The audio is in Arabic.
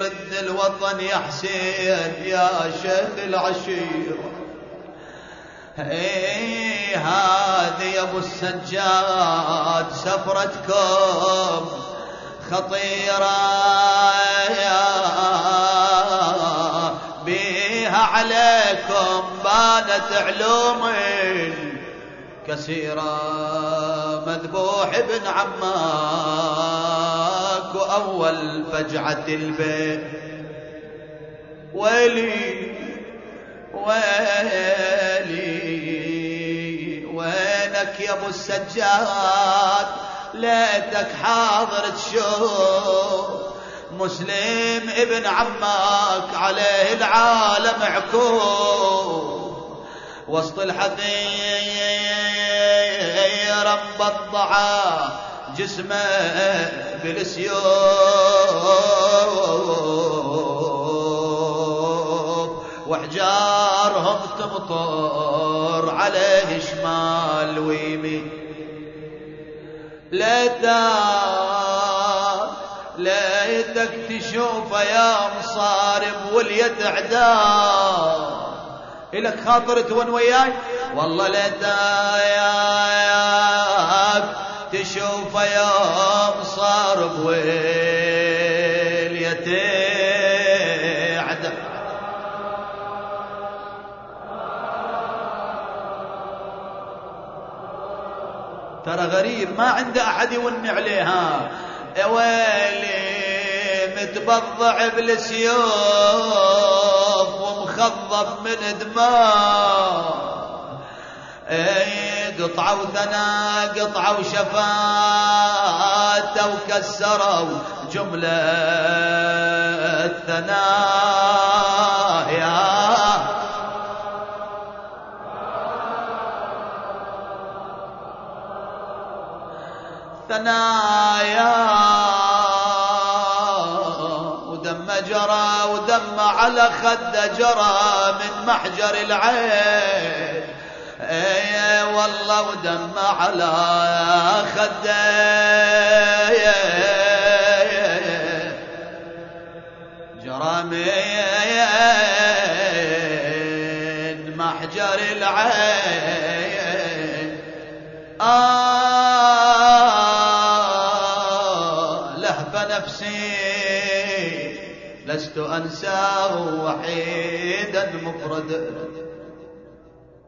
رد الوطن يا حسين يا شيخ العشيرة إيه هذه يا أبو السجاد سفرتكم خطيرة يا بيها عليكم بانت علوم كثيرة. مذبوح ابن عماك وأول فجعة البيت. ويلي ويلي وينك يا أبو السجاد؟ ليتك حاضر تشوف. مسلم ابن عمك عليه العالم عكوف وسط الحقيرة مبضعة جسمه بالسيوف وحجارهم تمطر عليه شمال ويمين. ليتك ليتك تشوف يا مصارب واليد عدار إلك خاطر تون وياي؟ والله ليتك تشوف يوم صار بويل يتعدى ترى غريب ما عنده أحد يوني عليها. يا ويلي متبضع بالسيوف ومخضب من دماء اي قطعوا ثنا قطعوا شفاته وكسروا جملة الثنايا ثنايا. ودم جرى ودم على خده جرى من محجر العين. اي والله ودم على خده. جرى من محجر العين. آه لهف نفسي لست أنساه وحيدا مفردا